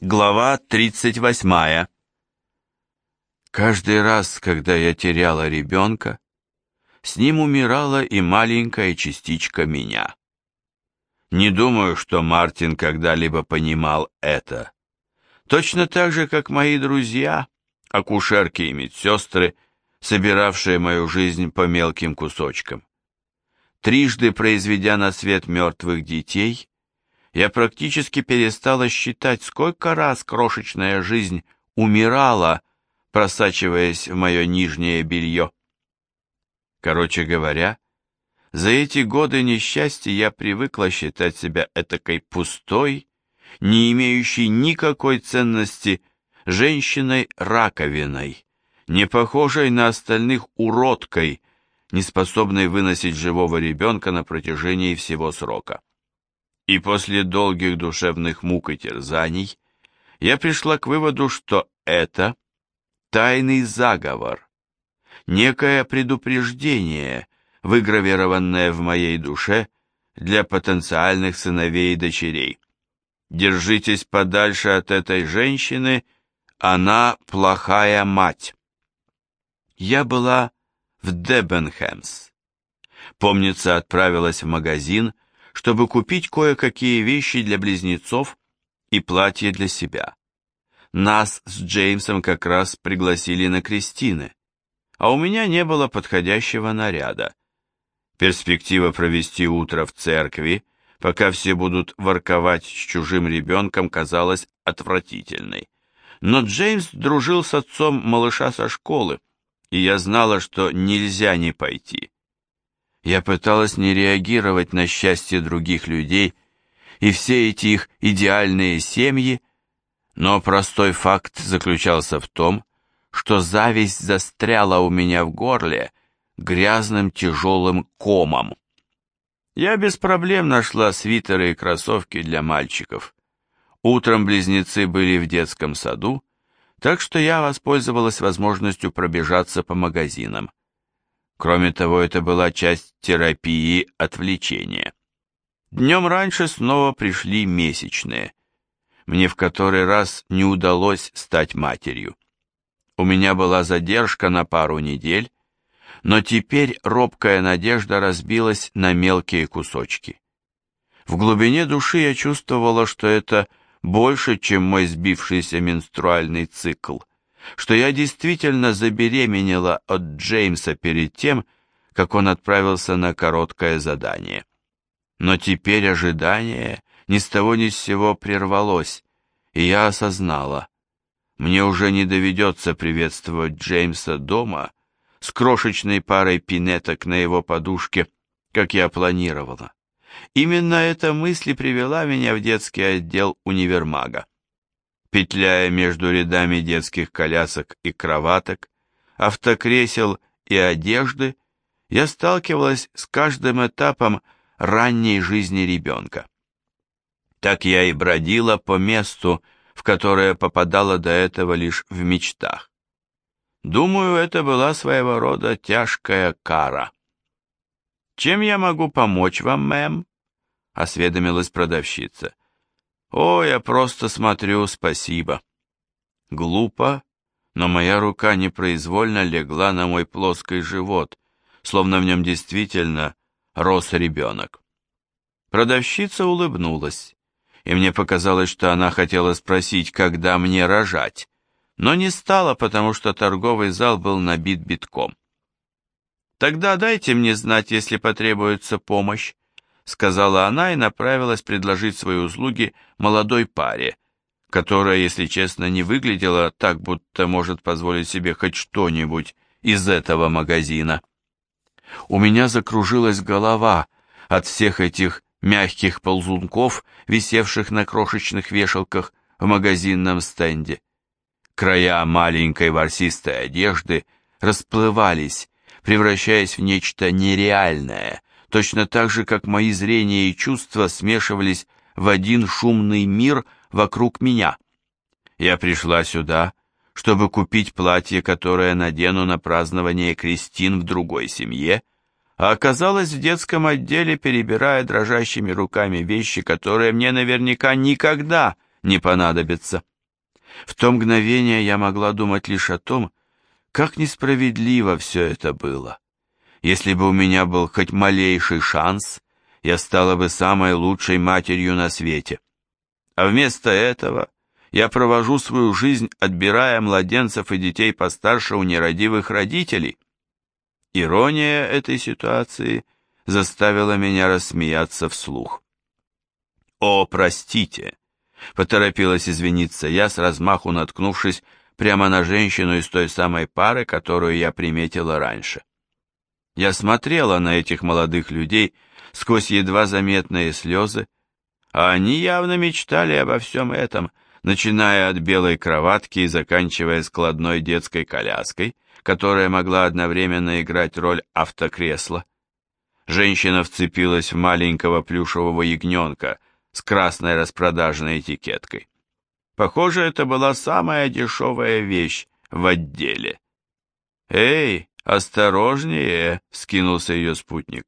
Глава 38. Каждый раз, когда я теряла ребенка, с ним умирала и маленькая частичка меня. Не думаю, что Мартин когда-либо понимал это. Точно так же, как мои друзья, акушерки и медсестры, собиравшие мою жизнь по мелким кусочкам. Трижды произведя на свет мертвых детей, я практически перестала считать, сколько раз крошечная жизнь умирала, просачиваясь в мое нижнее белье. Короче говоря, за эти годы несчастья я привыкла считать себя этакой пустой, не имеющей никакой ценности женщиной-раковиной, не похожей на остальных уродкой, не способной выносить живого ребенка на протяжении всего срока. И после долгих душевных мук и терзаний я пришла к выводу, что это тайный заговор, некое предупреждение, выгравированное в моей душе для потенциальных сыновей и дочерей. Держитесь подальше от этой женщины, она плохая мать. Я была в Дебенхэмс. Помнится, отправилась в магазин, чтобы купить кое-какие вещи для близнецов и платье для себя. Нас с Джеймсом как раз пригласили на крестины, а у меня не было подходящего наряда. Перспектива провести утро в церкви, пока все будут ворковать с чужим ребенком, казалась отвратительной. Но Джеймс дружил с отцом малыша со школы, и я знала, что нельзя не пойти. Я пыталась не реагировать на счастье других людей и все эти их идеальные семьи, но простой факт заключался в том, что зависть застряла у меня в горле грязным тяжелым комом. Я без проблем нашла свитеры и кроссовки для мальчиков. Утром близнецы были в детском саду, так что я воспользовалась возможностью пробежаться по магазинам. Кроме того, это была часть терапии отвлечения. Днем раньше снова пришли месячные. Мне в который раз не удалось стать матерью. У меня была задержка на пару недель, но теперь робкая надежда разбилась на мелкие кусочки. В глубине души я чувствовала, что это больше, чем мой сбившийся менструальный цикл – что я действительно забеременела от Джеймса перед тем, как он отправился на короткое задание. Но теперь ожидание ни с того ни с сего прервалось, и я осознала, мне уже не доведется приветствовать Джеймса дома с крошечной парой пинеток на его подушке, как я планировала. Именно эта мысль привела меня в детский отдел универмага. Петляя между рядами детских колясок и кроваток, автокресел и одежды, я сталкивалась с каждым этапом ранней жизни ребенка. Так я и бродила по месту, в которое попадала до этого лишь в мечтах. Думаю, это была своего рода тяжкая кара. «Чем я могу помочь вам, мэм?» — осведомилась продавщица. «О, я просто смотрю, спасибо». Глупо, но моя рука непроизвольно легла на мой плоский живот, словно в нем действительно рос ребенок. Продавщица улыбнулась, и мне показалось, что она хотела спросить, когда мне рожать, но не стала, потому что торговый зал был набит битком. «Тогда дайте мне знать, если потребуется помощь», сказала она и направилась предложить свои услуги молодой паре, которая, если честно, не выглядела так, будто может позволить себе хоть что-нибудь из этого магазина. У меня закружилась голова от всех этих мягких ползунков, висевших на крошечных вешалках в магазинном стенде. Края маленькой ворсистой одежды расплывались, превращаясь в нечто нереальное, точно так же, как мои зрения и чувства смешивались в один шумный мир вокруг меня. Я пришла сюда, чтобы купить платье, которое надену на празднование крестин в другой семье, а оказалась в детском отделе, перебирая дрожащими руками вещи, которые мне наверняка никогда не понадобится. В то мгновение я могла думать лишь о том, как несправедливо все это было. Если бы у меня был хоть малейший шанс, я стала бы самой лучшей матерью на свете. А вместо этого я провожу свою жизнь, отбирая младенцев и детей постарше у нерадивых родителей. Ирония этой ситуации заставила меня рассмеяться вслух. «О, простите!» — поторопилась извиниться я, с размаху наткнувшись прямо на женщину из той самой пары, которую я приметила раньше. Я смотрела на этих молодых людей сквозь едва заметные слезы, а они явно мечтали обо всем этом, начиная от белой кроватки и заканчивая складной детской коляской, которая могла одновременно играть роль автокресла. Женщина вцепилась в маленького плюшевого ягненка с красной распродажной этикеткой. Похоже, это была самая дешевая вещь в отделе. «Эй, осторожнее!» — скинулся ее спутник.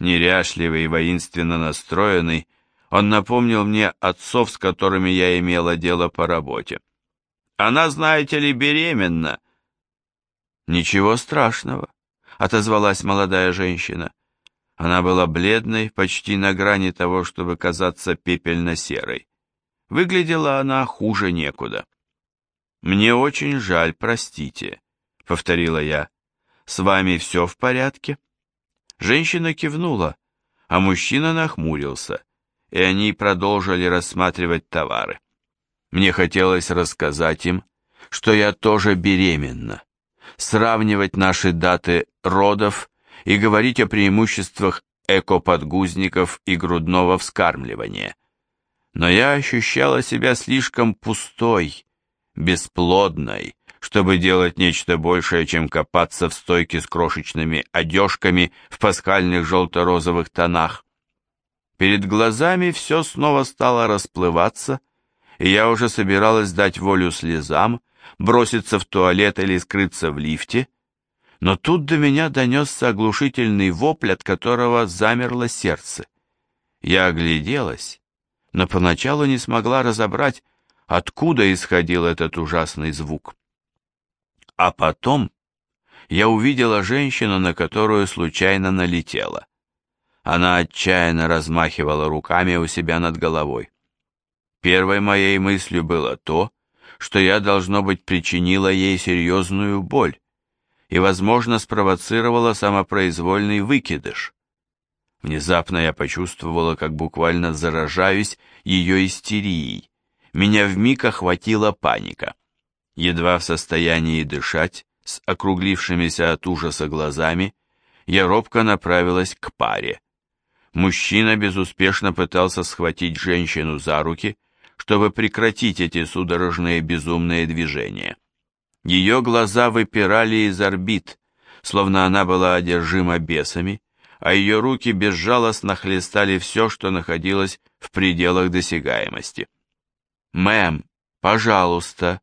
Неряшливый и воинственно настроенный, он напомнил мне отцов, с которыми я имела дело по работе. «Она, знаете ли, беременна!» «Ничего страшного», — отозвалась молодая женщина. Она была бледной, почти на грани того, чтобы казаться пепельно-серой. Выглядела она хуже некуда. «Мне очень жаль, простите», — повторила я. «С вами все в порядке?» Женщина кивнула, а мужчина нахмурился, и они продолжили рассматривать товары. Мне хотелось рассказать им, что я тоже беременна, сравнивать наши даты родов и говорить о преимуществах экоподгузников и грудного вскармливания но я ощущала себя слишком пустой, бесплодной, чтобы делать нечто большее, чем копаться в стойке с крошечными одежками в пасхальных желто-розовых тонах. Перед глазами все снова стало расплываться, и я уже собиралась дать волю слезам, броситься в туалет или скрыться в лифте, но тут до меня донесся оглушительный вопль, от которого замерло сердце. Я огляделась но поначалу не смогла разобрать, откуда исходил этот ужасный звук. А потом я увидела женщину, на которую случайно налетела. Она отчаянно размахивала руками у себя над головой. Первой моей мыслью было то, что я, должно быть, причинила ей серьезную боль и, возможно, спровоцировала самопроизвольный выкидыш. Внезапно я почувствовала, как буквально заражаюсь ее истерией. Меня вмиг охватила паника. Едва в состоянии дышать, с округлившимися от ужаса глазами, я робко направилась к паре. Мужчина безуспешно пытался схватить женщину за руки, чтобы прекратить эти судорожные безумные движения. Ее глаза выпирали из орбит, словно она была одержима бесами, а ее руки безжалостно хлестали все, что находилось в пределах досягаемости. «Мэм, пожалуйста,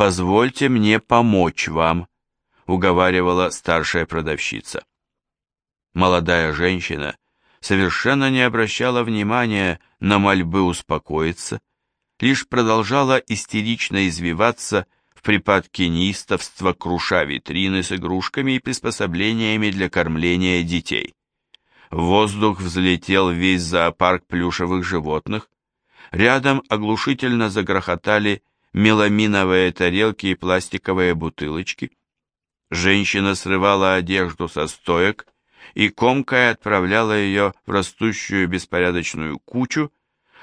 позвольте мне помочь вам», уговаривала старшая продавщица. Молодая женщина совершенно не обращала внимания на мольбы успокоиться, лишь продолжала истерично извиваться в припадке неистовства, круша витрины с игрушками и приспособлениями для кормления детей. В воздух взлетел весь зоопарк плюшевых животных. Рядом оглушительно загрохотали меламиновые тарелки и пластиковые бутылочки. Женщина срывала одежду со стоек и комкая отправляла ее в растущую беспорядочную кучу,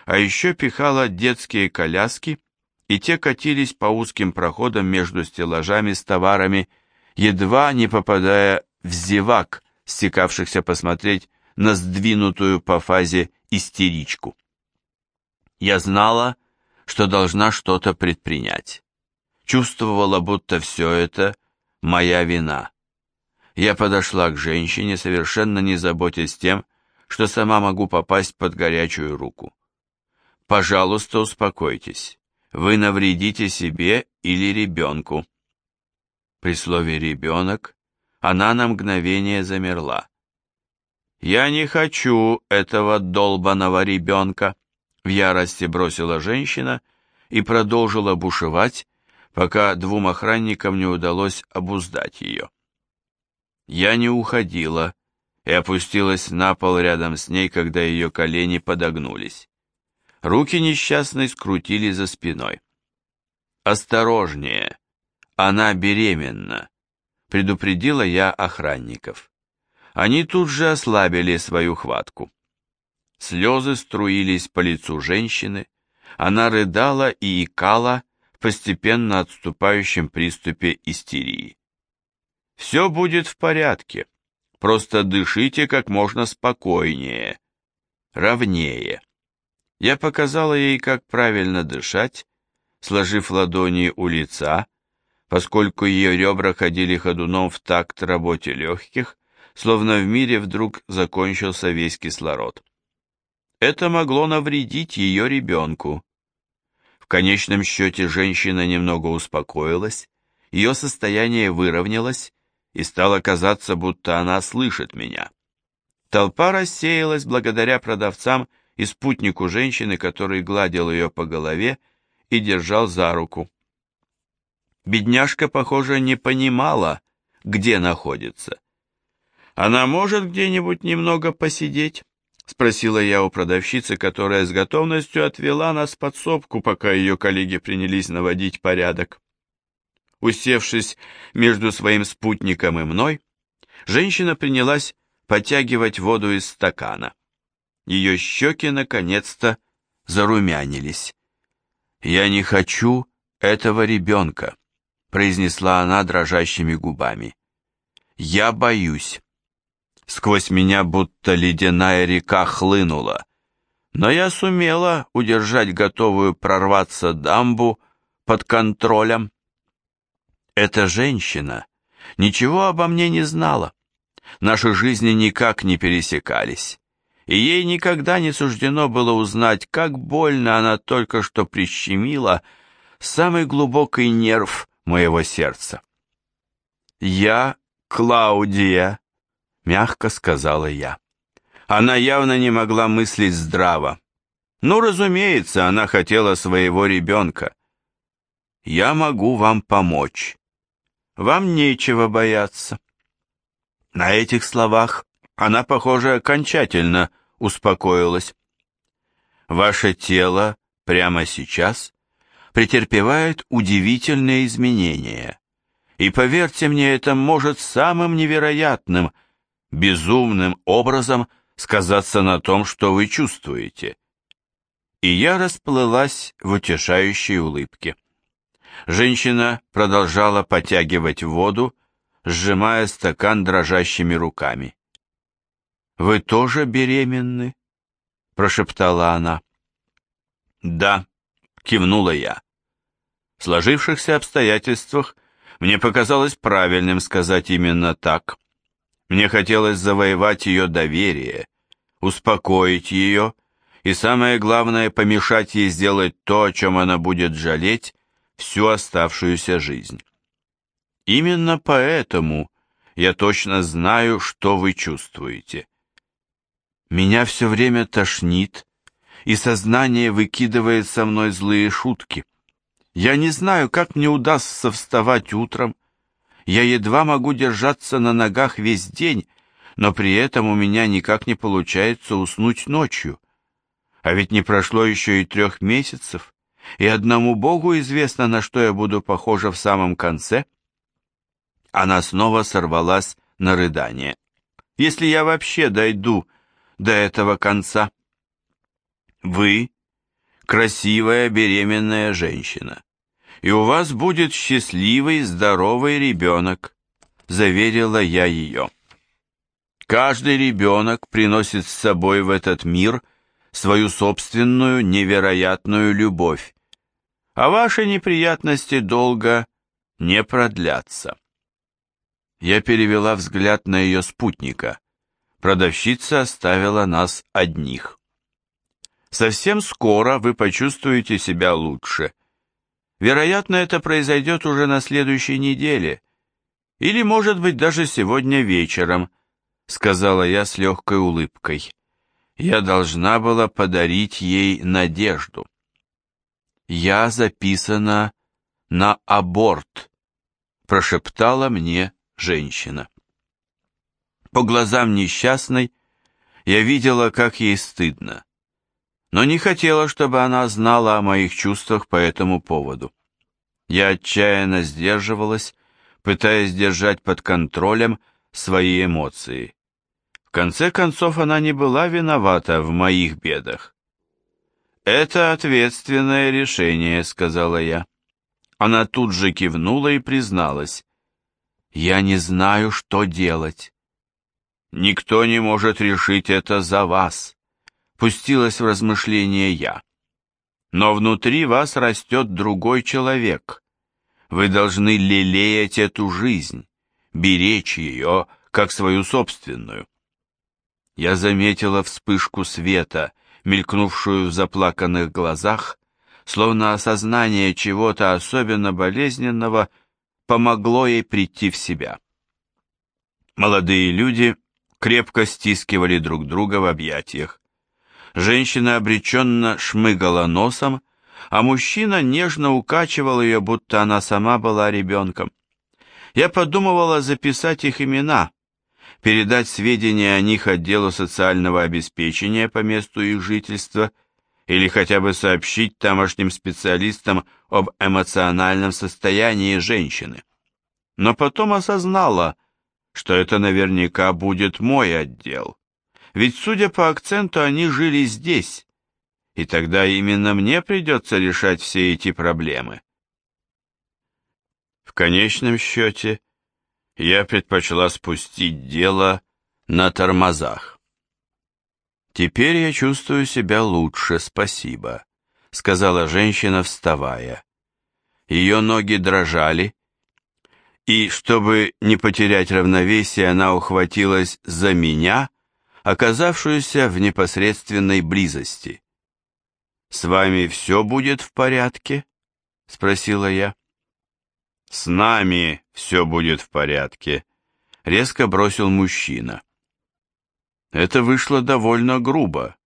а еще пихала детские коляски, и те катились по узким проходам между стеллажами с товарами, едва не попадая в зевак, стекавшихся посмотреть на сдвинутую по фазе истеричку. Я знала, что должна что-то предпринять. Чувствовала, будто все это моя вина. Я подошла к женщине, совершенно не заботясь тем, что сама могу попасть под горячую руку. «Пожалуйста, успокойтесь. Вы навредите себе или ребенку». При слове «ребенок» она на мгновение замерла. «Я не хочу этого долбаного ребенка», — в ярости бросила женщина и продолжила бушевать, пока двум охранникам не удалось обуздать ее. Я не уходила и опустилась на пол рядом с ней, когда ее колени подогнулись. Руки несчастной скрутили за спиной. «Осторожнее! Она беременна!» — предупредила я охранников. Они тут же ослабили свою хватку. Слезы струились по лицу женщины, она рыдала и икала в постепенно отступающем приступе истерии. «Все будет в порядке, просто дышите как можно спокойнее, ровнее». Я показала ей, как правильно дышать, сложив ладони у лица, поскольку ее ребра ходили ходуном в такт работе легких, словно в мире вдруг закончился весь кислород. Это могло навредить ее ребенку. В конечном счете женщина немного успокоилась, ее состояние выровнялось, и стало казаться, будто она слышит меня. Толпа рассеялась благодаря продавцам и спутнику женщины, который гладил ее по голове и держал за руку. Бедняжка, похоже, не понимала, где находится. Она может где-нибудь немного посидеть? Спросила я у продавщицы, которая с готовностью отвела нас в подсобку, пока ее коллеги принялись наводить порядок. Усевшись между своим спутником и мной, женщина принялась подтягивать воду из стакана. Ее щеки наконец-то зарумянились. «Я не хочу этого ребенка», — произнесла она дрожащими губами. «Я боюсь». Сквозь меня будто ледяная река хлынула, но я сумела удержать готовую прорваться дамбу под контролем. Эта женщина ничего обо мне не знала. Наши жизни никак не пересекались, и ей никогда не суждено было узнать, как больно она только что прищемила самый глубокий нерв моего сердца. Я Клаудия, мягко сказала я. Она явно не могла мыслить здраво. Ну, разумеется, она хотела своего ребенка. Я могу вам помочь. Вам нечего бояться. На этих словах она, похоже, окончательно успокоилась. Ваше тело прямо сейчас претерпевает удивительные изменения. И поверьте мне, это может самым невероятным – безумным образом сказаться на том, что вы чувствуете. И я расплылась в утешающей улыбке. Женщина продолжала потягивать воду, сжимая стакан дрожащими руками. «Вы тоже беременны?» – прошептала она. «Да», – кивнула я. В сложившихся обстоятельствах мне показалось правильным сказать именно так. Мне хотелось завоевать ее доверие, успокоить ее и, самое главное, помешать ей сделать то, о чем она будет жалеть всю оставшуюся жизнь. Именно поэтому я точно знаю, что вы чувствуете. Меня все время тошнит, и сознание выкидывает со мной злые шутки. Я не знаю, как мне удастся вставать утром, я едва могу держаться на ногах весь день, но при этом у меня никак не получается уснуть ночью. А ведь не прошло еще и трех месяцев, и одному Богу известно, на что я буду похожа в самом конце. Она снова сорвалась на рыдание. Если я вообще дойду до этого конца. Вы красивая беременная женщина и у вас будет счастливый, здоровый ребенок», — заверила я ее. «Каждый ребенок приносит с собой в этот мир свою собственную невероятную любовь, а ваши неприятности долго не продлятся». Я перевела взгляд на ее спутника. Продавщица оставила нас одних. «Совсем скоро вы почувствуете себя лучше», Вероятно, это произойдет уже на следующей неделе. Или, может быть, даже сегодня вечером, сказала я с легкой улыбкой. Я должна была подарить ей надежду. я записана на аборт, прошептала мне женщина. По глазам несчастной я видела, как ей стыдно, но не хотела, чтобы она знала о моих чувствах по этому поводу. Я отчаянно сдерживалась, пытаясь держать под контролем свои эмоции. В конце концов, она не была виновата в моих бедах. «Это ответственное решение», — сказала я. Она тут же кивнула и призналась. «Я не знаю, что делать». «Никто не может решить это за вас», — пустилась в размышление я. «Но внутри вас растет другой человек. Вы должны лелеять эту жизнь, беречь ее, как свою собственную». Я заметила вспышку света — мелькнувшую в заплаканных глазах, словно осознание чего-то особенно болезненного помогло ей прийти в себя. Молодые люди крепко стискивали друг друга в объятиях. Женщина обреченно шмыгала носом, а мужчина нежно укачивал ее, будто она сама была ребенком. Я подумывала записать их имена, передать сведения о них отделу социального обеспечения по месту их жительства или хотя бы сообщить тамошним специалистам об эмоциональном состоянии женщины. Но потом осознала, что это наверняка будет мой отдел. Ведь, судя по акценту, они жили здесь, и тогда именно мне придется решать все эти проблемы. В конечном счете, я предпочла спустить дело на тормозах. «Теперь я чувствую себя лучше, спасибо», — сказала женщина, вставая. Ее ноги дрожали, и, чтобы не потерять равновесие, она ухватилась за меня, оказавшуюся в непосредственной близости. «С вами все будет в порядке?» — спросила я. «С нами все будет в порядке», — резко бросил мужчина. Это вышло довольно грубо,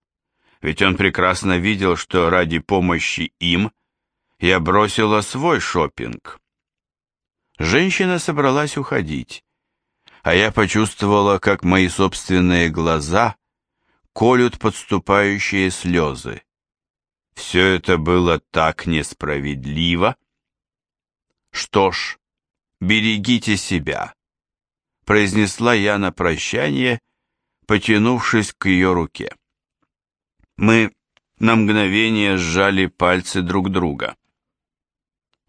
ведь он прекрасно видел, что ради помощи им я бросила свой шопинг. Женщина собралась уходить, а я почувствовала, как мои собственные глаза колют подступающие слезы. Все это было так несправедливо. «Что ж, берегите себя», — произнесла я на прощание, потянувшись к ее руке. Мы на мгновение сжали пальцы друг друга.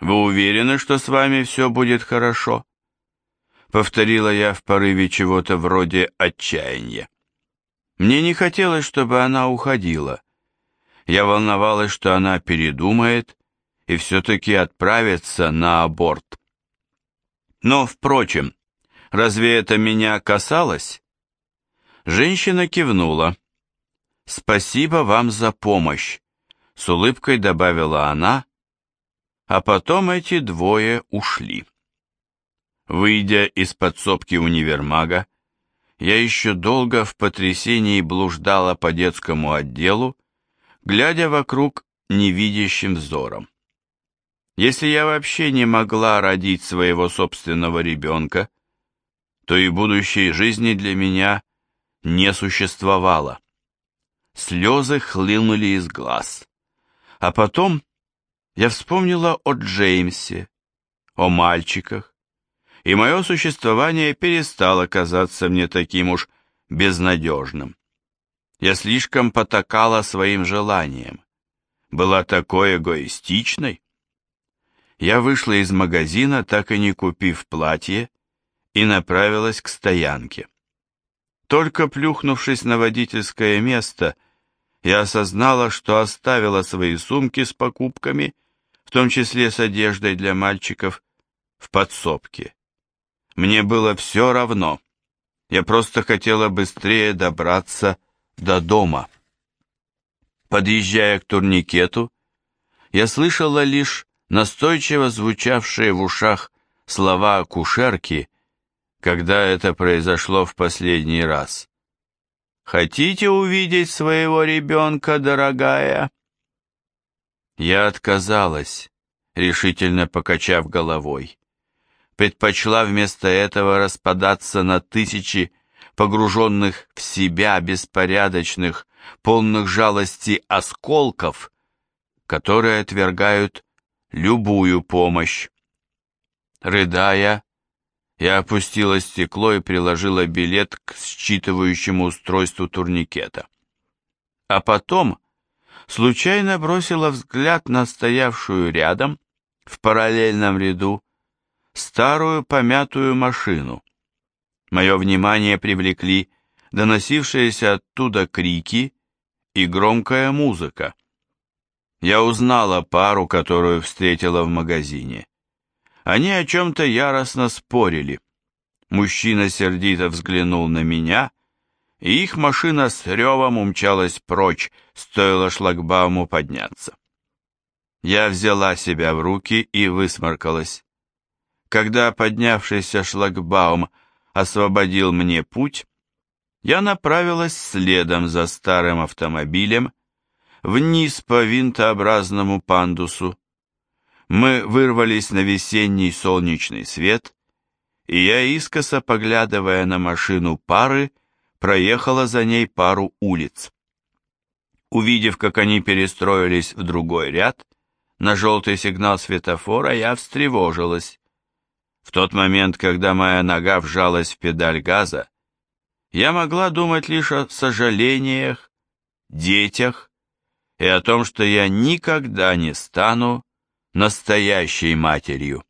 «Вы уверены, что с вами все будет хорошо?» Повторила я в порыве чего-то вроде отчаяния. Мне не хотелось, чтобы она уходила. Я волновалась, что она передумает и все-таки отправиться на аборт. Но, впрочем, разве это меня касалось? Женщина кивнула. «Спасибо вам за помощь», — с улыбкой добавила она, а потом эти двое ушли. Выйдя из подсобки универмага, я еще долго в потрясении блуждала по детскому отделу, глядя вокруг невидящим взором. Если я вообще не могла родить своего собственного ребенка, то и будущей жизни для меня не существовало. Слезы хлынули из глаз. А потом я вспомнила о Джеймсе, о мальчиках, и мое существование перестало казаться мне таким уж безнадежным. Я слишком потакала своим желаниям, была такой эгоистичной. Я вышла из магазина, так и не купив платье, и направилась к стоянке. Только плюхнувшись на водительское место, я осознала, что оставила свои сумки с покупками, в том числе с одеждой для мальчиков, в подсобке. Мне было все равно. Я просто хотела быстрее добраться до дома. Подъезжая к турникету, я слышала лишь настойчиво звучавшие в ушах слова акушерки, когда это произошло в последний раз. «Хотите увидеть своего ребенка, дорогая?» Я отказалась, решительно покачав головой. Предпочла вместо этого распадаться на тысячи погруженных в себя беспорядочных, полных жалости осколков, которые отвергают любую помощь. Рыдая, я опустила стекло и приложила билет к считывающему устройству турникета. А потом случайно бросила взгляд на стоявшую рядом, в параллельном ряду, старую помятую машину. Мое внимание привлекли доносившиеся оттуда крики и громкая музыка. Я узнала пару, которую встретила в магазине. Они о чем-то яростно спорили. Мужчина сердито взглянул на меня, и их машина с ревом умчалась прочь, стоило шлагбауму подняться. Я взяла себя в руки и высморкалась. Когда поднявшийся шлагбаум освободил мне путь, я направилась следом за старым автомобилем вниз по винтообразному пандусу, мы вырвались на весенний солнечный свет, и я, искоса поглядывая на машину пары, проехала за ней пару улиц. Увидев, как они перестроились в другой ряд, на желтый сигнал светофора я встревожилась. В тот момент, когда моя нога вжалась в педаль газа, я могла думать лишь о сожалениях, детях и о том, что я никогда не стану настоящей матерью.